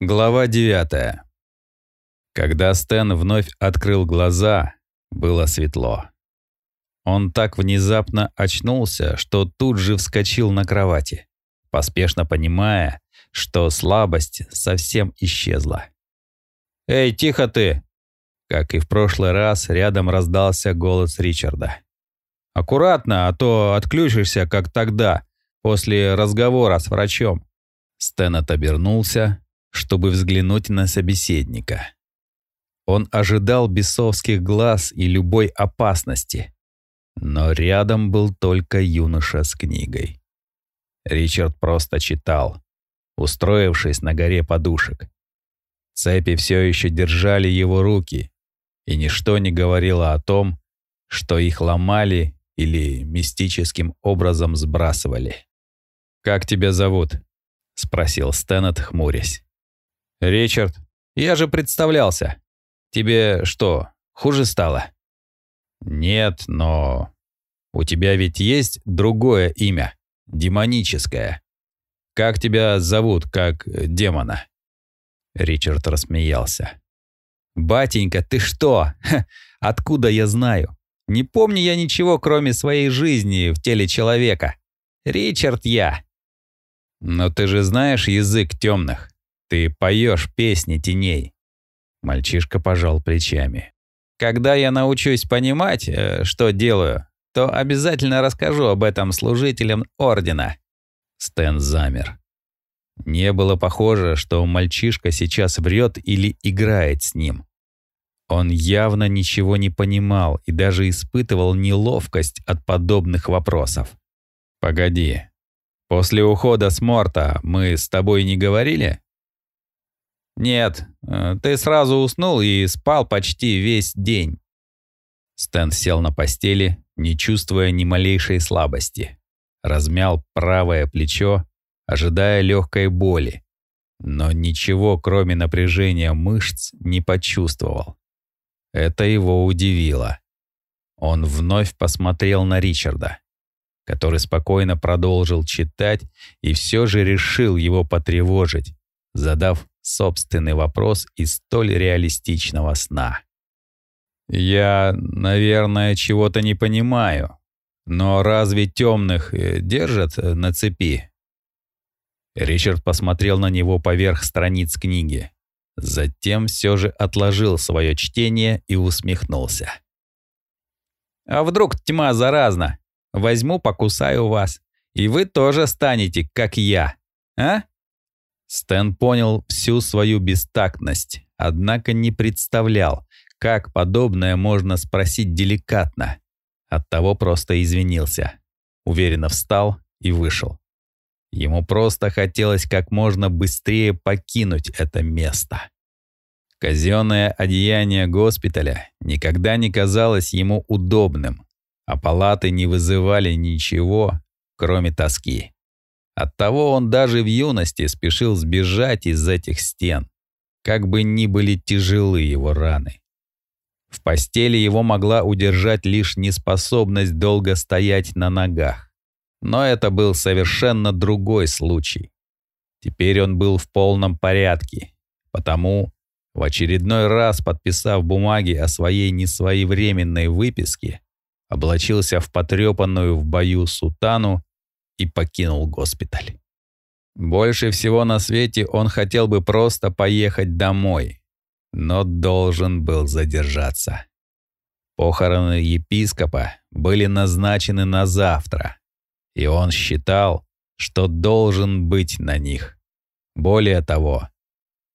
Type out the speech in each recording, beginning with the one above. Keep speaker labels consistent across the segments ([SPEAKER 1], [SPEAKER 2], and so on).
[SPEAKER 1] Глава 9. Когда Стэн вновь открыл глаза, было светло. Он так внезапно очнулся, что тут же вскочил на кровати, поспешно понимая, что слабость совсем исчезла. «Эй, тихо ты!» Как и в прошлый раз, рядом раздался голос Ричарда. «Аккуратно, а то отключишься, как тогда, после разговора с врачом». Стэнет обернулся, чтобы взглянуть на собеседника. Он ожидал бесовских глаз и любой опасности, но рядом был только юноша с книгой. Ричард просто читал, устроившись на горе подушек. Цепи все еще держали его руки, и ничто не говорило о том, что их ломали или мистическим образом сбрасывали. «Как тебя зовут?» — спросил Стэннет, хмурясь. «Ричард, я же представлялся. Тебе что, хуже стало?» «Нет, но у тебя ведь есть другое имя, демоническое. Как тебя зовут, как демона?» Ричард рассмеялся. «Батенька, ты что? Откуда я знаю? Не помню я ничего, кроме своей жизни в теле человека. Ричард я». «Но ты же знаешь язык темных. Ты поешь песни теней. Мальчишка пожал плечами. Когда я научусь понимать, э, что делаю, то обязательно расскажу об этом служителям Ордена. Стэн замер. Не было похоже, что мальчишка сейчас врет или играет с ним. Он явно ничего не понимал и даже испытывал неловкость от подобных вопросов. «Погоди. После ухода с Морта мы с тобой не говорили?» «Нет, э, ты сразу уснул и спал почти весь день». Стэн сел на постели, не чувствуя ни малейшей слабости. Размял правое плечо, ожидая легкой боли, но ничего, кроме напряжения мышц, не почувствовал. Это его удивило. Он вновь посмотрел на Ричарда, который спокойно продолжил читать и все же решил его потревожить, задав собственный вопрос из столь реалистичного сна. «Я, наверное, чего-то не понимаю, но разве темных э, держат э, на цепи?» Ричард посмотрел на него поверх страниц книги. Затем все же отложил свое чтение и усмехнулся. «А вдруг тьма заразна? Возьму, покусаю вас, и вы тоже станете, как я, а?» Стэн понял всю свою бестактность, однако не представлял, как подобное можно спросить деликатно. Оттого просто извинился. Уверенно встал и вышел. Ему просто хотелось как можно быстрее покинуть это место. Казенное одеяние госпиталя никогда не казалось ему удобным, а палаты не вызывали ничего, кроме тоски. Оттого он даже в юности спешил сбежать из этих стен, как бы ни были тяжелы его раны. В постели его могла удержать лишь неспособность долго стоять на ногах. Но это был совершенно другой случай. Теперь он был в полном порядке, потому, в очередной раз подписав бумаги о своей несвоевременной выписке, облачился в потрепанную в бою сутану и покинул госпиталь. Больше всего на свете он хотел бы просто поехать домой, но должен был задержаться. Похороны епископа были назначены на завтра, и он считал, что должен быть на них. Более того,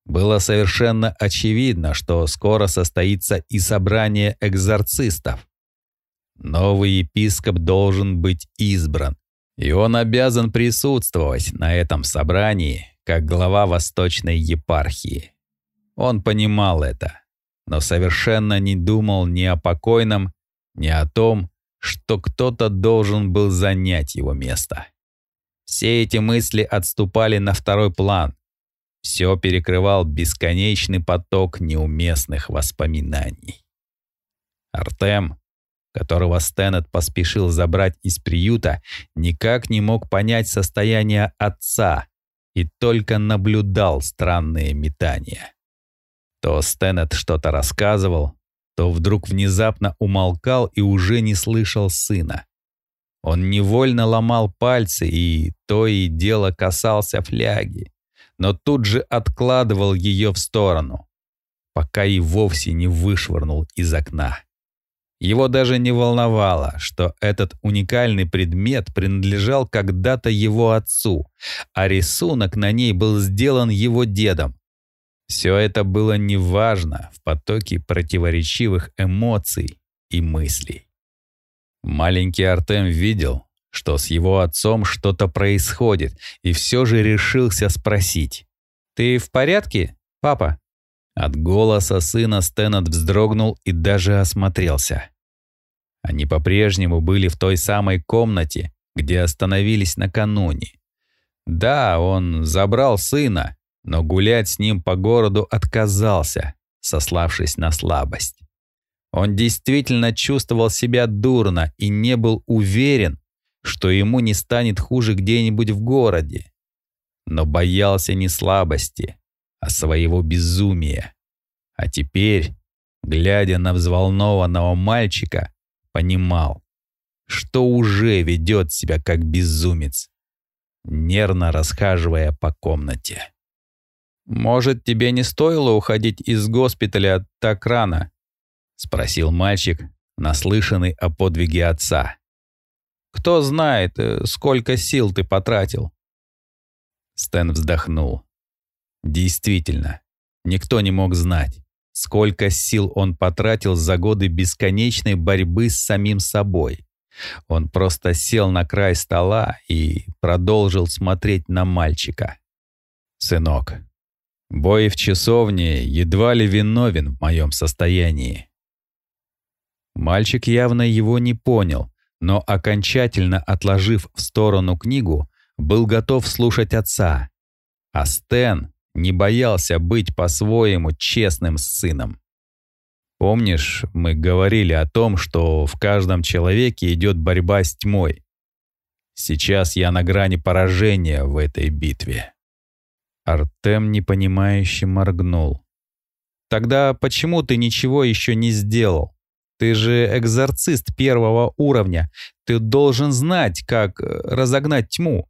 [SPEAKER 1] было совершенно очевидно, что скоро состоится и собрание экзорцистов. Новый епископ должен быть избран, и он обязан присутствовать на этом собрании как глава Восточной епархии. Он понимал это, но совершенно не думал ни о покойном, ни о том, что кто-то должен был занять его место. Все эти мысли отступали на второй план. Все перекрывал бесконечный поток неуместных воспоминаний. Артем которого Стэнет поспешил забрать из приюта, никак не мог понять состояние отца, и только наблюдал странные метания. То Стэнет что-то рассказывал, то вдруг внезапно умолкал и уже не слышал сына. Он невольно ломал пальцы и то и дело касался фляги, но тут же откладывал ее в сторону, пока и вовсе не вышвырнул из окна. Его даже не волновало, что этот уникальный предмет принадлежал когда-то его отцу, а рисунок на ней был сделан его дедом. Все это было неважно в потоке противоречивых эмоций и мыслей. Маленький Артем видел, что с его отцом что-то происходит, и все же решился спросить. «Ты в порядке, папа?» От голоса сына Стэннет вздрогнул и даже осмотрелся. Они по-прежнему были в той самой комнате, где остановились накануне. Да, он забрал сына, но гулять с ним по городу отказался, сославшись на слабость. Он действительно чувствовал себя дурно и не был уверен, что ему не станет хуже где-нибудь в городе. Но боялся не слабости, а своего безумия. А теперь, глядя на взволнованного мальчика, понимал, что уже ведет себя как безумец, нервно расхаживая по комнате. «Может, тебе не стоило уходить из госпиталя так рано?» — спросил мальчик, наслышанный о подвиге отца. «Кто знает, э, сколько сил ты потратил?» Стэн вздохнул. Действительно, никто не мог знать, сколько сил он потратил за годы бесконечной борьбы с самим собой. Он просто сел на край стола и продолжил смотреть на мальчика. «Сынок, бой в часовне едва ли виновен в моем состоянии». Мальчик явно его не понял, но окончательно отложив в сторону книгу, был готов слушать отца. А Стэн не боялся быть по-своему честным с сыном. Помнишь, мы говорили о том, что в каждом человеке идет борьба с тьмой? Сейчас я на грани поражения в этой битве. Артем непонимающе моргнул. Тогда почему ты ничего еще не сделал? Ты же экзорцист первого уровня. Ты должен знать, как э, разогнать тьму.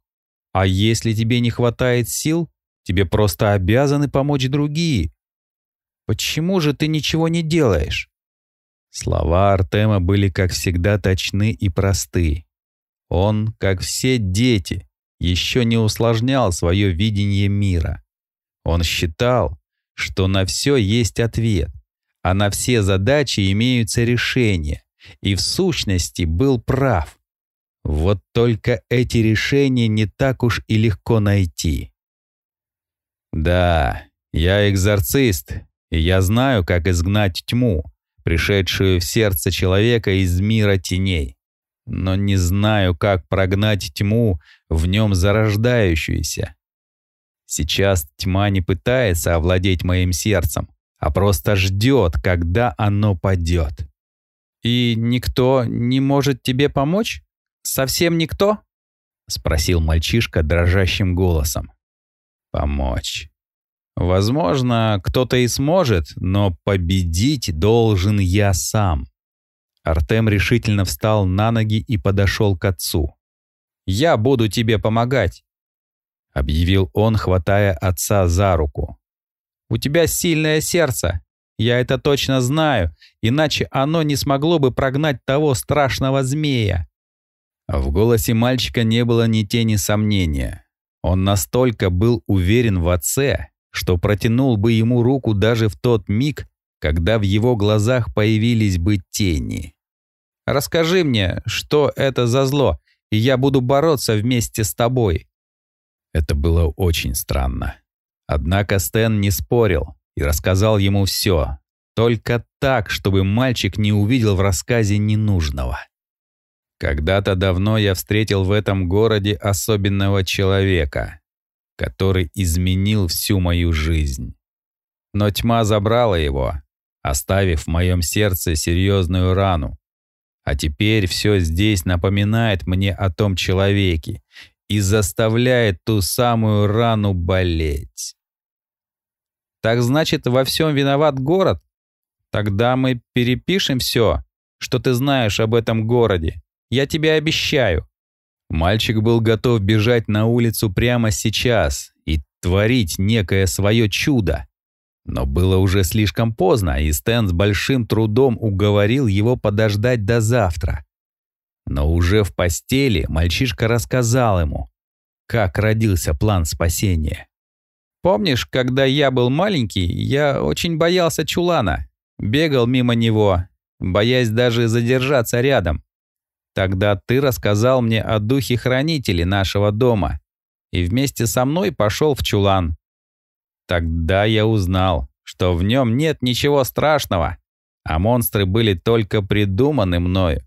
[SPEAKER 1] А если тебе не хватает сил, Тебе просто обязаны помочь другие. Почему же ты ничего не делаешь?» Слова Артема были, как всегда, точны и просты. Он, как все дети, еще не усложнял свое видение мира. Он считал, что на все есть ответ, а на все задачи имеются решения, и в сущности был прав. Вот только эти решения не так уж и легко найти. Да, я экзорцист, и я знаю, как изгнать тьму, пришедшую в сердце человека из мира теней. Но не знаю, как прогнать тьму, в нем зарождающуюся. Сейчас тьма не пытается овладеть моим сердцем, а просто ждет, когда оно падет. «И никто не может тебе помочь? Совсем никто?» — спросил мальчишка дрожащим голосом помочь. Возможно, кто-то и сможет, но победить должен я сам. Артем решительно встал на ноги и подошел к отцу. «Я буду тебе помогать», — объявил он, хватая отца за руку. «У тебя сильное сердце, я это точно знаю, иначе оно не смогло бы прогнать того страшного змея». В голосе мальчика не было ни тени сомнения. Он настолько был уверен в отце, что протянул бы ему руку даже в тот миг, когда в его глазах появились бы тени. «Расскажи мне, что это за зло, и я буду бороться вместе с тобой». Это было очень странно. Однако Стэн не спорил и рассказал ему все, только так, чтобы мальчик не увидел в рассказе ненужного. Когда-то давно я встретил в этом городе особенного человека, который изменил всю мою жизнь. Но тьма забрала его, оставив в моем сердце серьезную рану. А теперь все здесь напоминает мне о том человеке, и заставляет ту самую рану болеть. Так значит, во всем виноват город? Тогда мы перепишем все, что ты знаешь об этом городе. Я тебе обещаю. Мальчик был готов бежать на улицу прямо сейчас и творить некое свое чудо. Но было уже слишком поздно, и Стэн с большим трудом уговорил его подождать до завтра. Но уже в постели мальчишка рассказал ему, как родился план спасения. «Помнишь, когда я был маленький, я очень боялся чулана, бегал мимо него, боясь даже задержаться рядом. Тогда ты рассказал мне о духе-хранителе нашего дома и вместе со мной пошел в чулан. Тогда я узнал, что в нем нет ничего страшного, а монстры были только придуманы мною.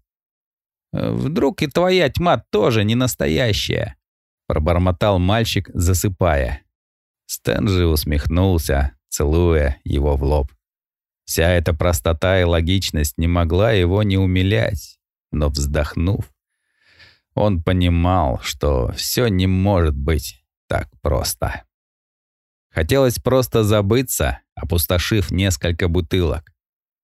[SPEAKER 1] Вдруг и твоя тьма тоже не настоящая?» Пробормотал мальчик, засыпая. Стэн усмехнулся, целуя его в лоб. Вся эта простота и логичность не могла его не умилять, но вздохнув, он понимал, что все не может быть так просто. Хотелось просто забыться, опустошив несколько бутылок.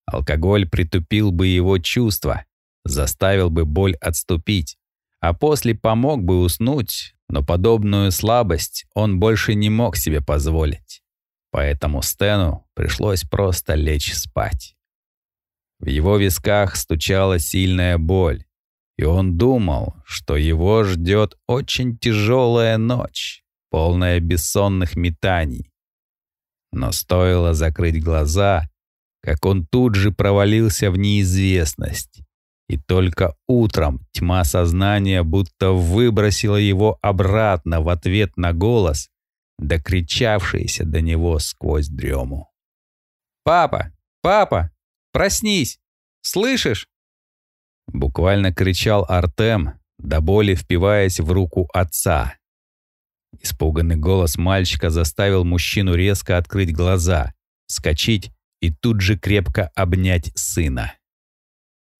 [SPEAKER 1] Алкоголь притупил бы его чувства, заставил бы боль отступить, а после помог бы уснуть, но подобную слабость он больше не мог себе позволить. Поэтому Стэну пришлось просто лечь спать. В его висках стучала сильная боль, и он думал, что его ждет очень тяжелая ночь, полная бессонных метаний. Но стоило закрыть глаза, как он тут же провалился в неизвестность, и только утром тьма сознания будто выбросила его обратно в ответ на голос, докричавшийся до него сквозь дрему. «Папа! Папа! Проснись! Слышишь?» Буквально кричал Артем, до боли впиваясь в руку отца. Испуганный голос мальчика заставил мужчину резко открыть глаза, вскочить и тут же крепко обнять сына.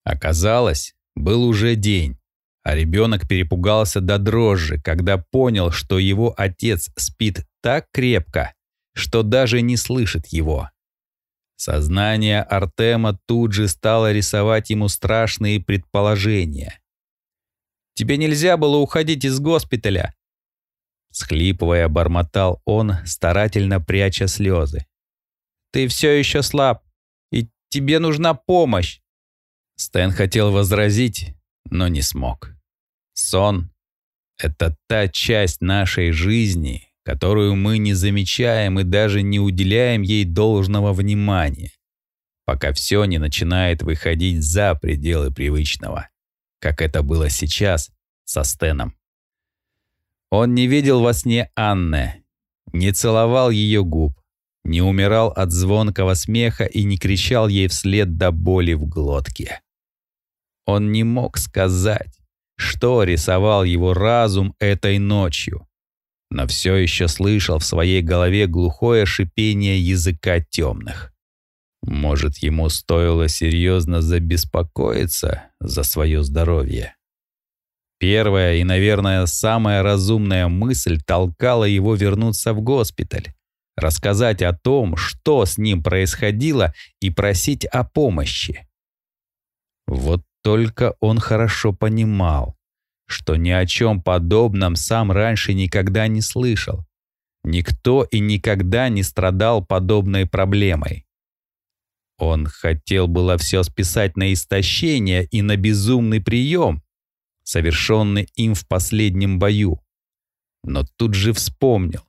[SPEAKER 1] Оказалось, был уже день, а ребенок перепугался до дрожи, когда понял, что его отец спит так крепко, что даже не слышит его. Сознание Артема тут же стало рисовать ему страшные предположения. «Тебе нельзя было уходить из госпиталя!» Схлипывая, бормотал он, старательно пряча слезы. «Ты все еще слаб, и тебе нужна помощь!» Стэн хотел возразить, но не смог. Сон — это та часть нашей жизни, которую мы не замечаем и даже не уделяем ей должного внимания, пока все не начинает выходить за пределы привычного, как это было сейчас со Стэном. Он не видел во сне Анны, не целовал ее губ, не умирал от звонкого смеха и не кричал ей вслед до боли в глотке. Он не мог сказать, что рисовал его разум этой ночью, но все еще слышал в своей голове глухое шипение языка темных. Может, ему стоило серьезно забеспокоиться за свое здоровье? Первая и, наверное, самая разумная мысль толкала его вернуться в госпиталь, рассказать о том, что с ним происходило, и просить о помощи. Вот только он хорошо понимал, что ни о чем подобном сам раньше никогда не слышал. Никто и никогда не страдал подобной проблемой. Он хотел было все списать на истощение и на безумный прием, совершенный им в последнем бою. Но тут же вспомнил,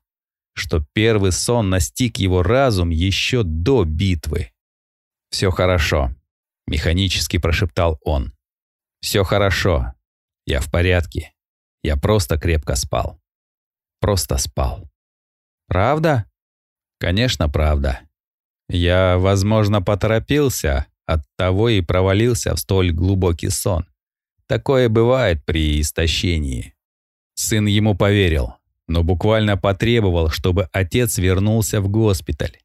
[SPEAKER 1] что первый сон настиг его разум еще до битвы. «Все хорошо», — механически прошептал он. «Все хорошо. Я в порядке. Я просто крепко спал. Просто спал». «Правда?» «Конечно, правда. Я, возможно, поторопился, оттого и провалился в столь глубокий сон. Такое бывает при истощении». Сын ему поверил, но буквально потребовал, чтобы отец вернулся в госпиталь.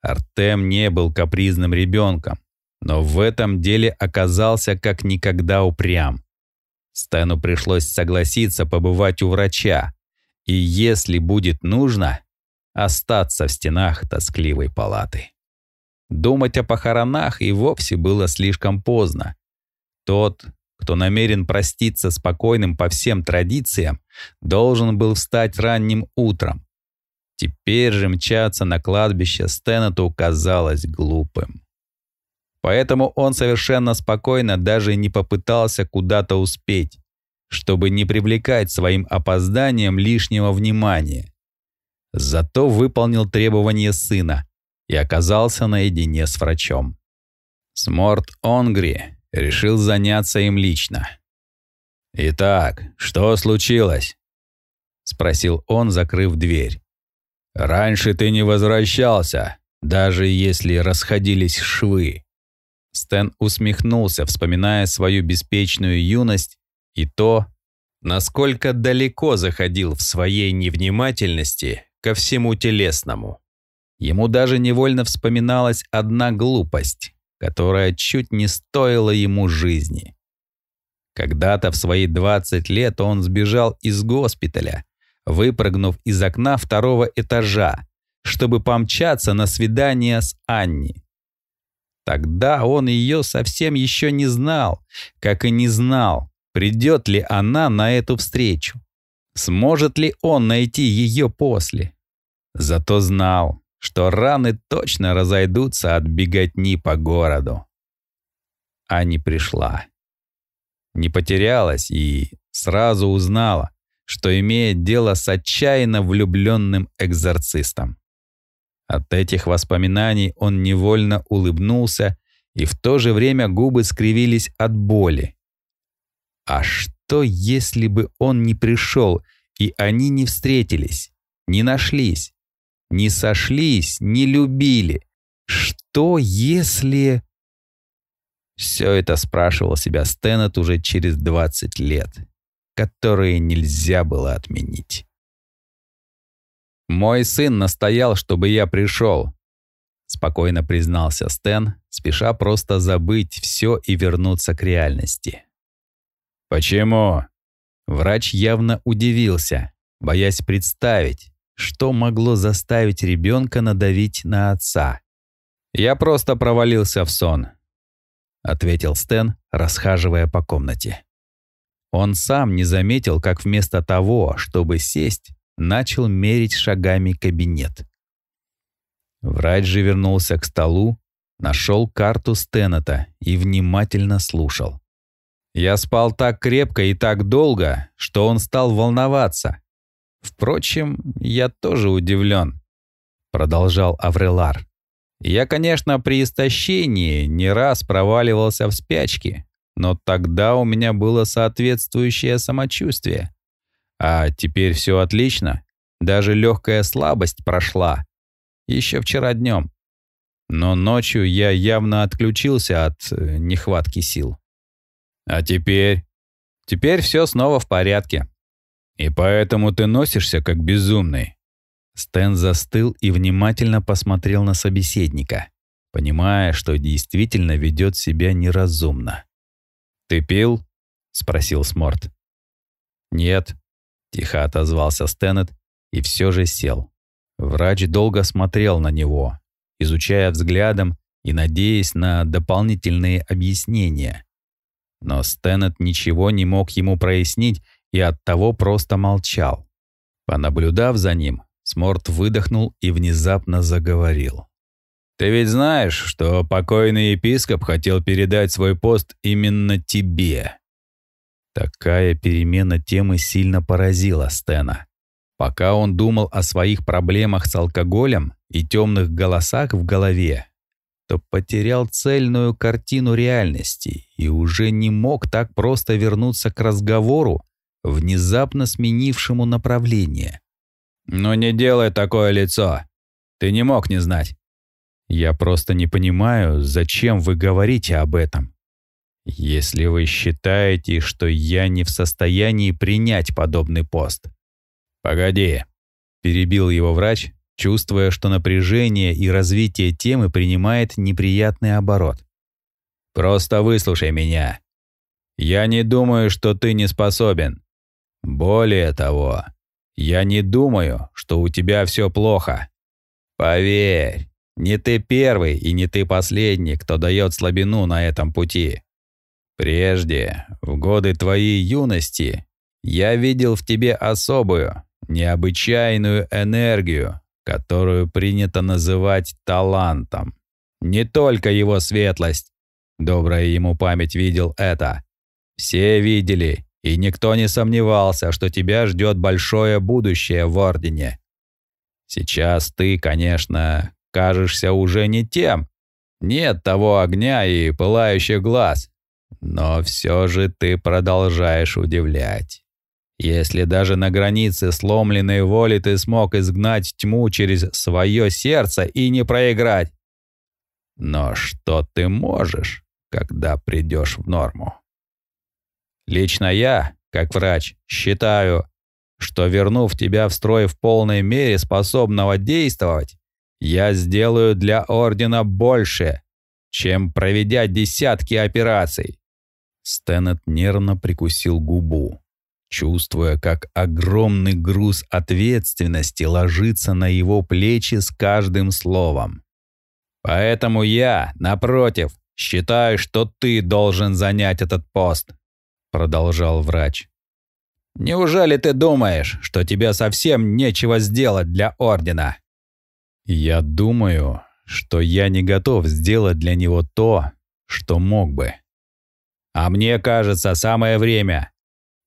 [SPEAKER 1] Артем не был капризным ребенком, но в этом деле оказался как никогда упрям. Стэну пришлось согласиться побывать у врача, и если будет нужно, остаться в стенах тоскливой палаты. Думать о похоронах и вовсе было слишком поздно. Тот, кто намерен проститься спокойным по всем традициям, должен был встать ранним утром. Теперь же мчаться на кладбище Стэннету казалось глупым. Поэтому он совершенно спокойно даже не попытался куда-то успеть, чтобы не привлекать своим опозданием лишнего внимания. Зато выполнил требования сына и оказался наедине с врачом. Сморт Онгри решил заняться им лично. «Итак, что случилось?» — спросил он, закрыв дверь. «Раньше ты не возвращался, даже если расходились швы». Стэн усмехнулся, вспоминая свою беспечную юность и то, насколько далеко заходил в своей невнимательности ко всему телесному. Ему даже невольно вспоминалась одна глупость, которая чуть не стоила ему жизни. Когда-то в свои 20 лет он сбежал из госпиталя, выпрыгнув из окна второго этажа, чтобы помчаться на свидание с Анни. Тогда он ее совсем еще не знал, как и не знал, придет ли она на эту встречу. Сможет ли он найти ее после? Зато знал, что раны точно разойдутся от беготни по городу. Ани пришла. Не потерялась и сразу узнала, что имеет дело с отчаянно влюбленным экзорцистом. От этих воспоминаний он невольно улыбнулся, и в то же время губы скривились от боли. А что, если бы он не пришел, и они не встретились, не нашлись, не сошлись, не любили? Что, если... Все это спрашивал себя Стэннет уже через 20 лет, которые нельзя было отменить. «Мой сын настоял, чтобы я пришел», — спокойно признался Стэн, спеша просто забыть все и вернуться к реальности. «Почему?» Врач явно удивился, боясь представить, что могло заставить ребенка надавить на отца. «Я просто провалился в сон», — ответил Стэн, расхаживая по комнате. Он сам не заметил, как вместо того, чтобы сесть, начал мерить шагами кабинет. Врач же вернулся к столу, нашел карту Стеннета и внимательно слушал. Я спал так крепко и так долго, что он стал волноваться. Впрочем, я тоже удивлен, продолжал Аврелар. Я, конечно, при истощении не раз проваливался в спячки, но тогда у меня было соответствующее самочувствие. А теперь все отлично. Даже легкая слабость прошла. Еще вчера днем. Но ночью я явно отключился от э, нехватки сил. А теперь? Теперь все снова в порядке. И поэтому ты носишься как безумный. Стэн застыл и внимательно посмотрел на собеседника, понимая, что действительно ведет себя неразумно. «Ты пил?» — спросил Сморт. «Нет», Тихо отозвался Стэннет и все же сел. Врач долго смотрел на него, изучая взглядом и надеясь на дополнительные объяснения. Но Стэннет ничего не мог ему прояснить и оттого просто молчал. Понаблюдав за ним, Сморт выдохнул и внезапно заговорил. «Ты ведь знаешь, что покойный епископ хотел передать свой пост именно тебе. Такая перемена темы сильно поразила Стена. Пока он думал о своих проблемах с алкоголем и темных голосах в голове, то потерял цельную картину реальности и уже не мог так просто вернуться к разговору, внезапно сменившему направление. «Ну не делай такое лицо. Ты не мог не знать». «Я просто не понимаю, зачем вы говорите об этом. Если вы считаете, что я не в состоянии принять подобный пост. Погоди, перебил его врач, чувствуя, что напряжение и развитие темы принимает неприятный оборот. Просто выслушай меня. Я не думаю, что ты не способен. Более того, я не думаю, что у тебя все плохо. Поверь, не ты первый и не ты последний, кто дает слабину на этом пути. Прежде, в годы твоей юности, я видел в тебе особую, необычайную энергию, которую принято называть талантом. Не только его светлость, добрая ему память видел это. Все видели, и никто не сомневался, что тебя ждет большое будущее в Ордене. Сейчас ты, конечно, кажешься уже не тем. Нет того огня и пылающих глаз. Но все же ты продолжаешь удивлять. Если даже на границе сломленной воли ты смог изгнать тьму через свое сердце и не проиграть. Но что ты можешь, когда придешь в норму? Лично я, как врач, считаю, что вернув тебя в строй в полной мере способного действовать, я сделаю для Ордена больше, чем проведя десятки операций. Стэнет нервно прикусил губу чувствуя, как огромный груз ответственности ложится на его плечи с каждым словом. «Поэтому я, напротив, считаю, что ты должен занять этот пост», продолжал врач. «Неужели ты думаешь, что тебе совсем нечего сделать для Ордена?» «Я думаю, что я не готов сделать для него то, что мог бы». «А мне кажется, самое время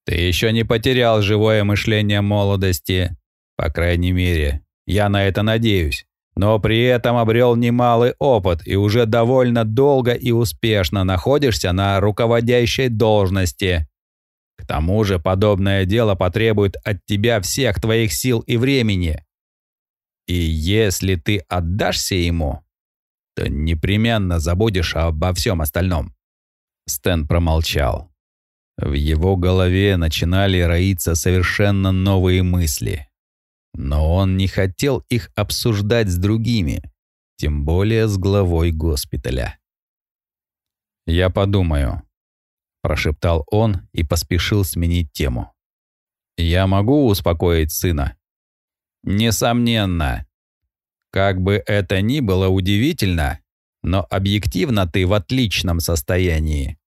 [SPEAKER 1] ты еще не потерял живое мышление молодости. По крайней мере, я на это надеюсь. Но при этом обрел немалый опыт и уже довольно долго и успешно находишься на руководящей должности. К тому же подобное дело потребует от тебя всех твоих сил и времени. И если ты отдашься ему, то непременно забудешь обо всем остальном». Стэн промолчал. В его голове начинали роиться совершенно новые мысли. Но он не хотел их обсуждать с другими, тем более с главой госпиталя. «Я подумаю», — прошептал он и поспешил сменить тему. «Я могу успокоить сына?» «Несомненно. Как бы это ни было удивительно, но объективно ты в отличном состоянии.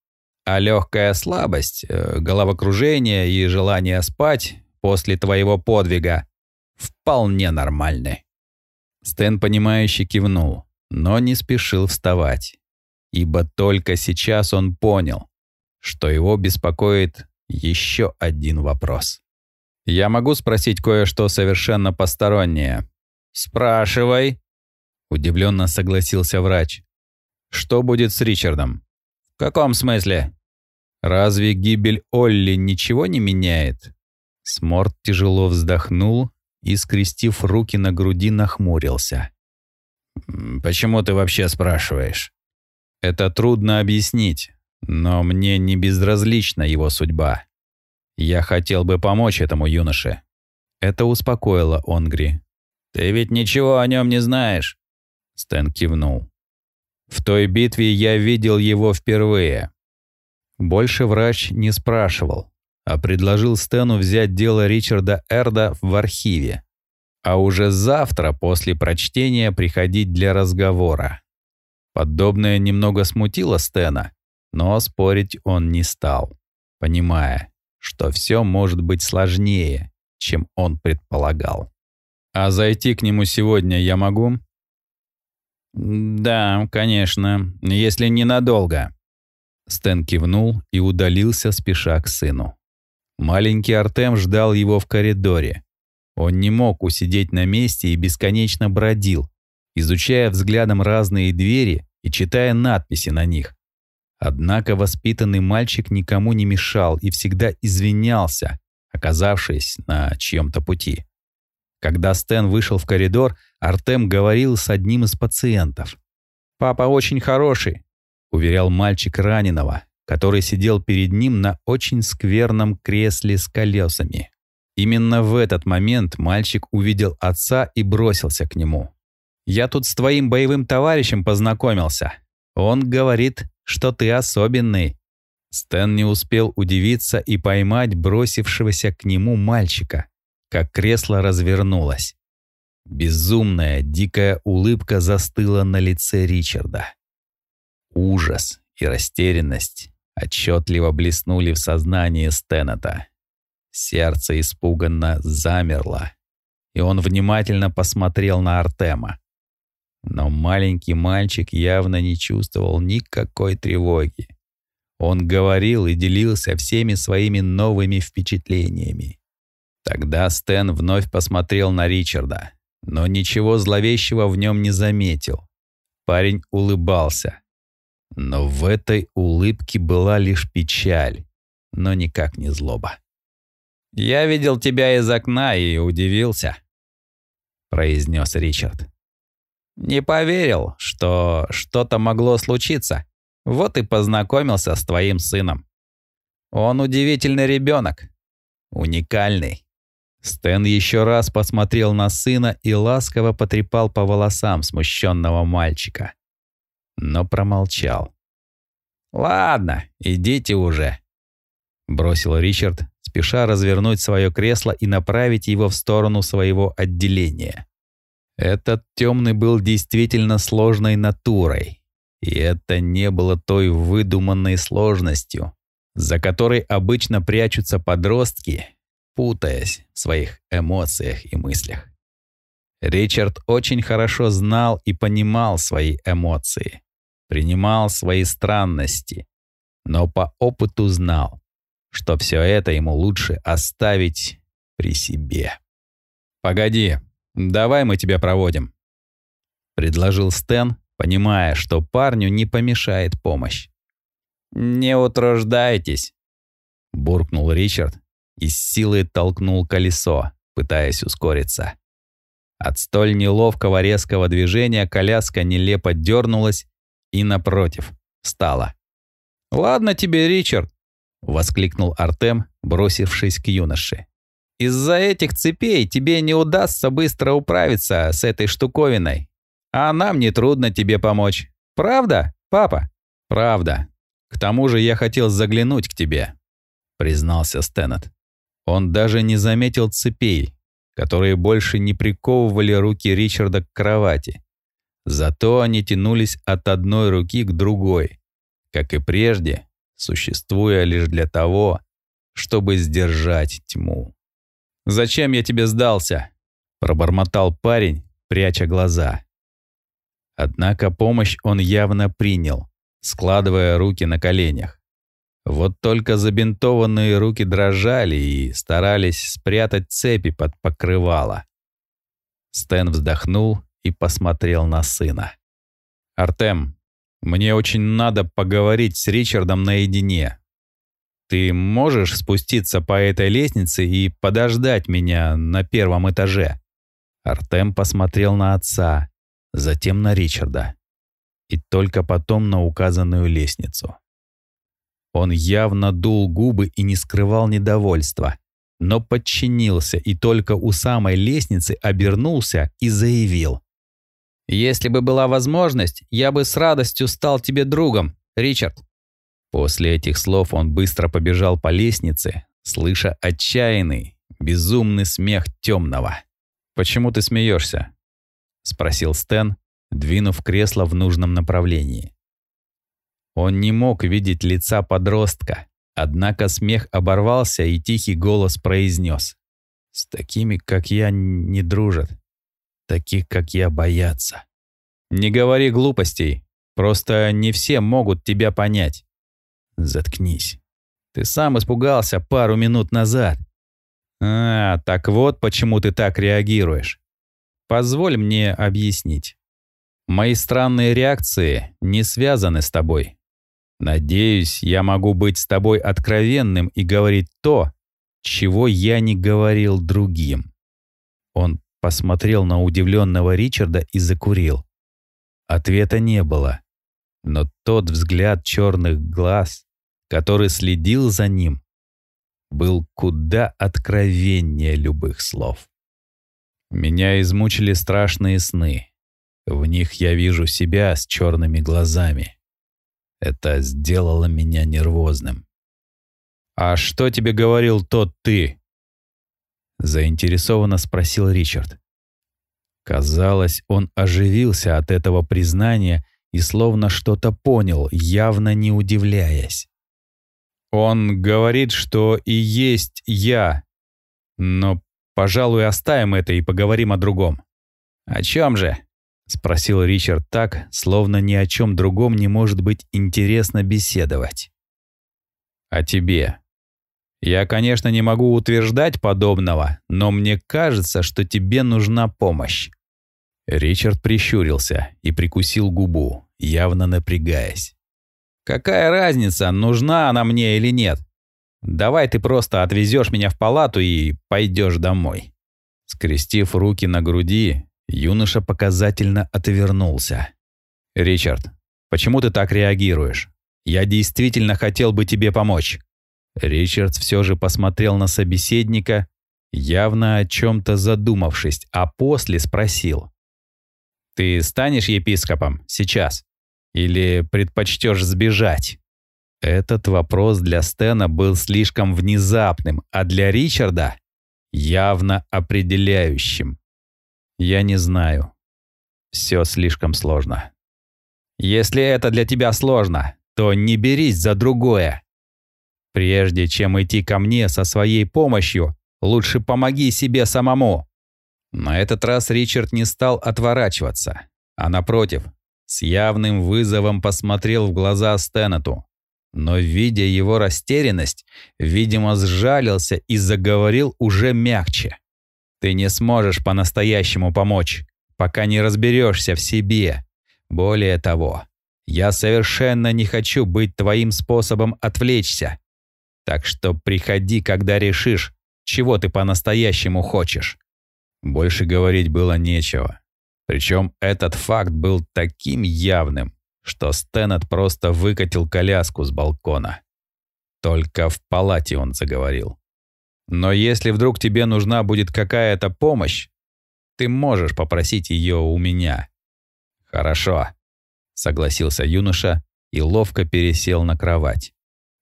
[SPEAKER 1] А легкая слабость, э, головокружение и желание спать после твоего подвига вполне нормальны. Стэн, понимающе кивнул, но не спешил вставать, ибо только сейчас он понял, что его беспокоит еще один вопрос. «Я могу спросить кое-что совершенно постороннее?» «Спрашивай», — удивленно согласился врач. «Что будет с Ричардом?» «В каком смысле?» Разве гибель Олли ничего не меняет? Сморт тяжело вздохнул и, скрестив руки на груди, нахмурился. «Почему ты вообще спрашиваешь?» «Это трудно объяснить, но мне не безразлична его судьба. Я хотел бы помочь этому юноше». Это успокоило Онгри. «Ты ведь ничего о нем не знаешь?» Стэн кивнул. «В той битве я видел его впервые. Больше врач не спрашивал, а предложил Стэну взять дело Ричарда Эрда в архиве, а уже завтра после прочтения приходить для разговора. Подобное немного смутило Стэна, но спорить он не стал, понимая, что все может быть сложнее, чем он предполагал. «А зайти к нему сегодня я могу?» «Да, конечно, если ненадолго», Стэн кивнул и удалился, спеша к сыну. Маленький Артем ждал его в коридоре. Он не мог усидеть на месте и бесконечно бродил, изучая взглядом разные двери и читая надписи на них. Однако воспитанный мальчик никому не мешал и всегда извинялся, оказавшись на чьем-то пути. Когда Стэн вышел в коридор, Артем говорил с одним из пациентов. «Папа очень хороший, уверял мальчик раненого, который сидел перед ним на очень скверном кресле с колесами. Именно в этот момент мальчик увидел отца и бросился к нему. «Я тут с твоим боевым товарищем познакомился. Он говорит, что ты особенный». Стэн не успел удивиться и поймать бросившегося к нему мальчика, как кресло развернулось. Безумная, дикая улыбка застыла на лице Ричарда. Ужас и растерянность отчетливо блеснули в сознании Стэннета. Сердце испуганно замерло, и он внимательно посмотрел на Артема. Но маленький мальчик явно не чувствовал никакой тревоги. Он говорил и делился всеми своими новыми впечатлениями. Тогда Стэн вновь посмотрел на Ричарда, но ничего зловещего в нем не заметил. Парень улыбался. Но в этой улыбке была лишь печаль, но никак не злоба. «Я видел тебя из окна и удивился», — произнес Ричард. «Не поверил, что что-то могло случиться. Вот и познакомился с твоим сыном. Он удивительный ребенок, уникальный». Стэн еще раз посмотрел на сына и ласково потрепал по волосам смущенного мальчика. Но промолчал. «Ладно, идите уже», — бросил Ричард, спеша развернуть свое кресло и направить его в сторону своего отделения. Этот темный был действительно сложной натурой, и это не было той выдуманной сложностью, за которой обычно прячутся подростки, путаясь в своих эмоциях и мыслях. Ричард очень хорошо знал и понимал свои эмоции, принимал свои странности, но по опыту знал, что все это ему лучше оставить при себе. «Погоди, давай мы тебя проводим», — предложил Стэн, понимая, что парню не помешает помощь. «Не утруждайтесь», — буркнул Ричард и с силой толкнул колесо, пытаясь ускориться. От столь неловкого резкого движения коляска нелепо дернулась и, напротив, встала. «Ладно тебе, Ричард», — воскликнул Артем, бросившись к юноше. «Из-за этих цепей тебе не удастся быстро управиться с этой штуковиной. А нам нетрудно тебе помочь. Правда, папа?» «Правда. К тому же я хотел заглянуть к тебе», — признался Стэннет. Он даже не заметил цепей, которые больше не приковывали руки Ричарда к кровати. Зато они тянулись от одной руки к другой, как и прежде, существуя лишь для того, чтобы сдержать тьму. «Зачем я тебе сдался?» — пробормотал парень, пряча глаза. Однако помощь он явно принял, складывая руки на коленях. Вот только забинтованные руки дрожали и старались спрятать цепи под покрывало. Стэн вздохнул и посмотрел на сына. «Артем, мне очень надо поговорить с Ричардом наедине. Ты можешь спуститься по этой лестнице и подождать меня на первом этаже?» Артем посмотрел на отца, затем на Ричарда и только потом на указанную лестницу. Он явно дул губы и не скрывал недовольства, но подчинился и только у самой лестницы обернулся и заявил. «Если бы была возможность, я бы с радостью стал тебе другом, Ричард». После этих слов он быстро побежал по лестнице, слыша отчаянный, безумный смех темного. «Почему ты смеешься?» — спросил Стэн, двинув кресло в нужном направлении. Он не мог видеть лица подростка, однако смех оборвался, и тихий голос произнес. «С такими, как я, не дружат. Таких, как я, боятся». «Не говори глупостей. Просто не все могут тебя понять». «Заткнись. Ты сам испугался пару минут назад». «А, так вот почему ты так реагируешь. Позволь мне объяснить. Мои странные реакции не связаны с тобой. Надеюсь, я могу быть с тобой откровенным и говорить то, чего я не говорил другим. Он посмотрел на удивленного Ричарда и закурил. Ответа не было, но тот взгляд черных глаз, который следил за ним, был куда откровеннее любых слов. Меня измучили страшные сны. В них я вижу себя с черными глазами. Это сделало меня нервозным. «А что тебе говорил тот ты?» Заинтересованно спросил Ричард. Казалось, он оживился от этого признания и словно что-то понял, явно не удивляясь. «Он говорит, что и есть я, но, пожалуй, оставим это и поговорим о другом». «О чем же?» — спросил Ричард так, словно ни о чем другом не может быть интересно беседовать. «О тебе. Я, конечно, не могу утверждать подобного, но мне кажется, что тебе нужна помощь». Ричард прищурился и прикусил губу, явно напрягаясь. «Какая разница, нужна она мне или нет? Давай ты просто отвезешь меня в палату и пойдешь домой». Скрестив руки на груди, юноша показательно отвернулся. «Ричард, почему ты так реагируешь? Я действительно хотел бы тебе помочь». Ричард все же посмотрел на собеседника, явно о чем-то задумавшись, а после спросил. «Ты станешь епископом сейчас? Или предпочтешь сбежать?» Этот вопрос для Стена был слишком внезапным, а для Ричарда — явно определяющим. «Я не знаю. Все слишком сложно». «Если это для тебя сложно, то не берись за другое. Прежде чем идти ко мне со своей помощью, лучше помоги себе самому». На этот раз Ричард не стал отворачиваться, а напротив, с явным вызовом посмотрел в глаза Стэннету. Но, видя его растерянность, видимо, сжалился и заговорил уже мягче. «Ты не сможешь по-настоящему помочь, пока не разберешься в себе. Более того, я совершенно не хочу быть твоим способом отвлечься. Так что приходи, когда решишь, чего ты по-настоящему хочешь. Больше говорить было нечего. Причем этот факт был таким явным, что Стэннет просто выкатил коляску с балкона. Только в палате он заговорил. Но если вдруг тебе нужна будет какая-то помощь, ты можешь попросить ее у меня. Хорошо, согласился юноша и ловко пересел на кровать.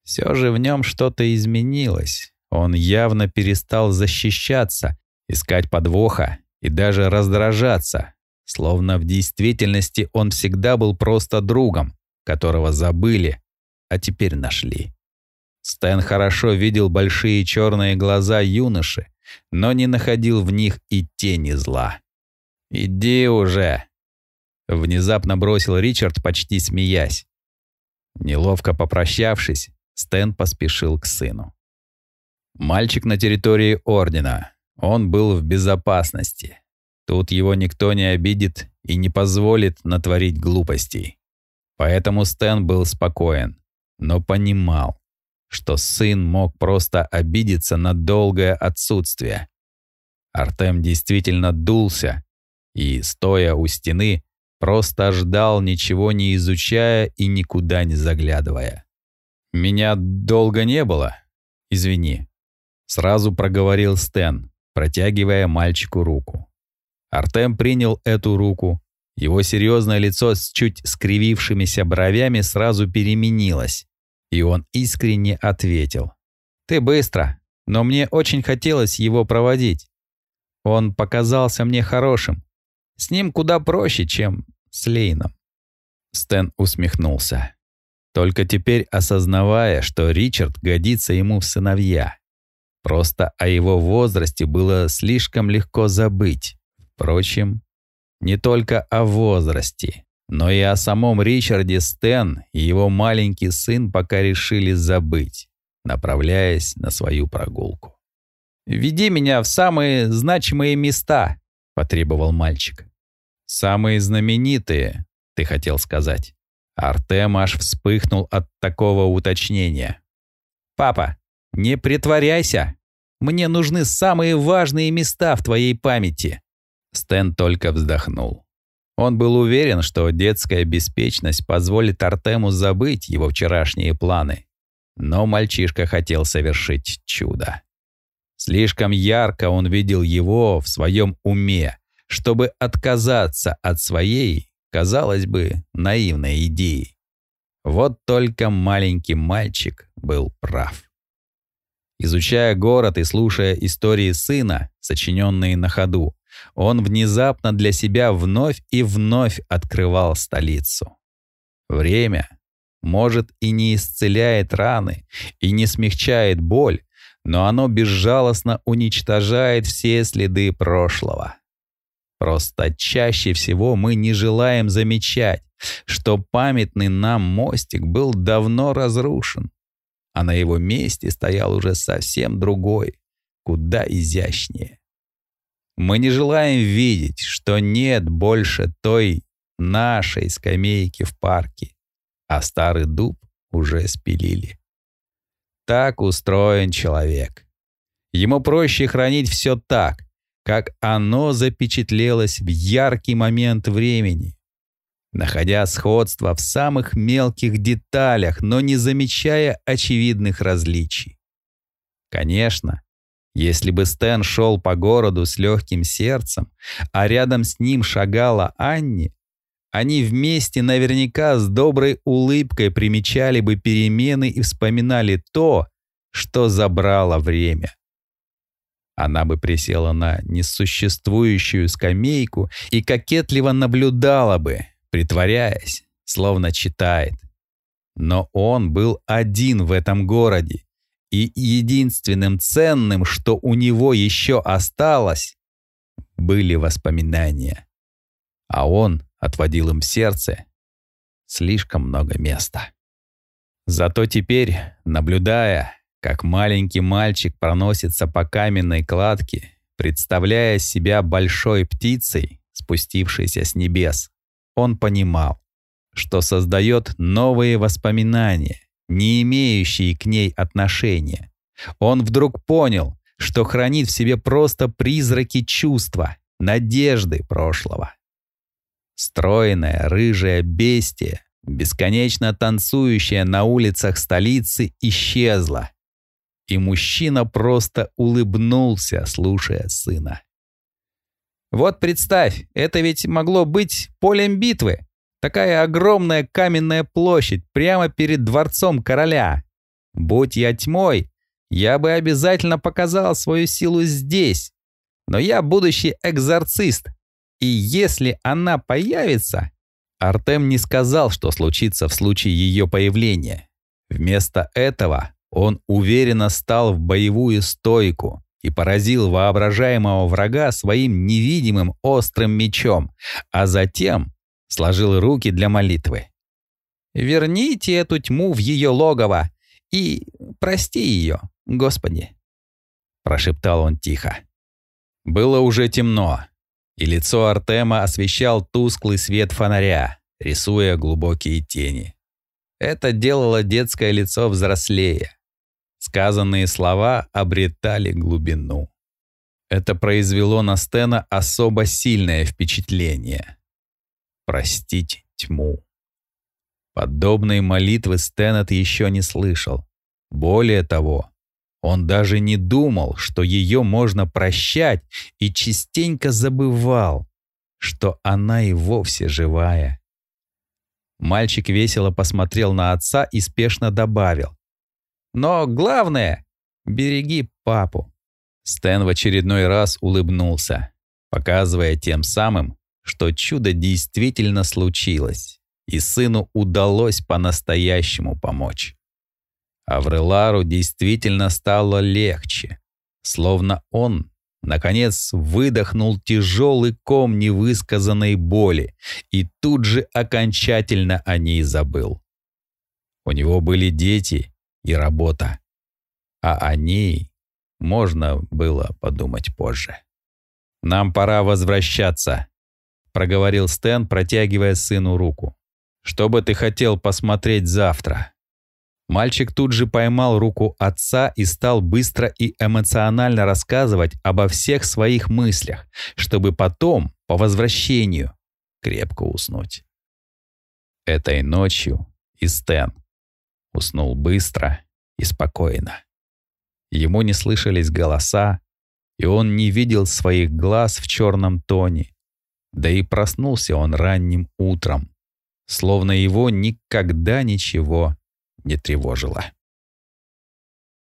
[SPEAKER 1] Все же в нем что-то изменилось. Он явно перестал защищаться, искать подвоха и даже раздражаться, словно в действительности он всегда был просто другом, которого забыли, а теперь нашли. Стэн хорошо видел большие черные глаза юноши, но не находил в них и тени зла. «Иди уже!» Внезапно бросил Ричард, почти смеясь. Неловко попрощавшись, Стэн поспешил к сыну. Мальчик на территории Ордена. Он был в безопасности. Тут его никто не обидит и не позволит натворить глупостей. Поэтому Стэн был спокоен, но понимал, что сын мог просто обидеться на долгое отсутствие. Артем действительно дулся и, стоя у стены, просто ждал, ничего не изучая и никуда не заглядывая. «Меня долго не было. Извини», — сразу проговорил Стэн, протягивая мальчику руку. Артем принял эту руку. Его серьезное лицо с чуть скривившимися бровями сразу переменилось, и он искренне ответил. «Ты быстро, но мне очень хотелось его проводить. Он показался мне хорошим. С ним куда проще, чем с Лейном». Стэн усмехнулся только теперь осознавая, что Ричард годится ему в сыновья. Просто о его возрасте было слишком легко забыть. Впрочем, не только о возрасте, но и о самом Ричарде Стэн и его маленький сын пока решили забыть, направляясь на свою прогулку. «Веди меня в самые значимые места», — потребовал мальчик. «Самые знаменитые», — ты хотел сказать. Артем аж вспыхнул от такого уточнения. «Папа, не притворяйся! Мне нужны самые важные места в твоей памяти!» Стэн только вздохнул. Он был уверен, что детская беспечность позволит Артему забыть его вчерашние планы. Но мальчишка хотел совершить чудо. Слишком ярко он видел его в своем уме, чтобы отказаться от своей казалось бы, наивной идеей. Вот только маленький мальчик был прав. Изучая город и слушая истории сына, сочиненные на ходу, он внезапно для себя вновь и вновь открывал столицу. Время, может, и не исцеляет раны, и не смягчает боль, но оно безжалостно уничтожает все следы прошлого. Просто чаще всего мы не желаем замечать, что памятный нам мостик был давно разрушен, а на его месте стоял уже совсем другой, куда изящнее. Мы не желаем видеть, что нет больше той нашей скамейки в парке, а старый дуб уже спилили. Так устроен человек. Ему проще хранить все так, как оно запечатлелось в яркий момент времени, находя сходство в самых мелких деталях, но не замечая очевидных различий. Конечно, если бы Стэн шел по городу с легким сердцем, а рядом с ним шагала Анни, они вместе наверняка с доброй улыбкой примечали бы перемены и вспоминали то, что забрало время. Она бы присела на несуществующую скамейку и кокетливо наблюдала бы, притворяясь, словно читает. Но он был один в этом городе, и единственным ценным, что у него еще осталось, были воспоминания. А он отводил им в сердце слишком много места. Зато теперь, наблюдая, как маленький мальчик проносится по каменной кладке, представляя себя большой птицей, спустившейся с небес, он понимал, что создает новые воспоминания, не имеющие к ней отношения. Он вдруг понял, что хранит в себе просто призраки чувства, надежды прошлого. Стройное рыжее бестие, бесконечно танцующее на улицах столицы, исчезла. И мужчина просто улыбнулся, слушая сына. «Вот представь, это ведь могло быть полем битвы. Такая огромная каменная площадь прямо перед дворцом короля. Будь я тьмой, я бы обязательно показал свою силу здесь. Но я будущий экзорцист, и если она появится... Артем не сказал, что случится в случае ее появления. Вместо этого он уверенно стал в боевую стойку и поразил воображаемого врага своим невидимым острым мечом, а затем сложил руки для молитвы. «Верните эту тьму в ее логово и прости ее, Господи!» Прошептал он тихо. Было уже темно, и лицо Артема освещал тусклый свет фонаря, рисуя глубокие тени. Это делало детское лицо взрослее. Сказанные слова обретали глубину. Это произвело на Стена особо сильное впечатление. «Простить тьму». Подобной молитвы Стэнет еще не слышал. Более того, он даже не думал, что ее можно прощать, и частенько забывал, что она и вовсе живая. Мальчик весело посмотрел на отца и спешно добавил. «Но главное — береги папу». Стэн в очередной раз улыбнулся, показывая тем самым, что чудо действительно случилось, и сыну удалось по-настоящему помочь. Аврелару действительно стало легче, словно он, наконец, выдохнул тяжелый ком невысказанной боли и тут же окончательно о ней забыл. У него были дети и работа, а о ней можно было подумать позже. «Нам пора возвращаться», — проговорил Стэн, протягивая сыну руку. «Что бы ты хотел посмотреть завтра?» Мальчик тут же поймал руку отца и стал быстро и эмоционально рассказывать обо всех своих мыслях, чтобы потом, по возвращению, крепко уснуть. Этой ночью и Стэн уснул быстро и спокойно. Ему не слышались голоса, и он не видел своих глаз в черном тоне. Да и проснулся он ранним утром, словно его никогда ничего не тревожило.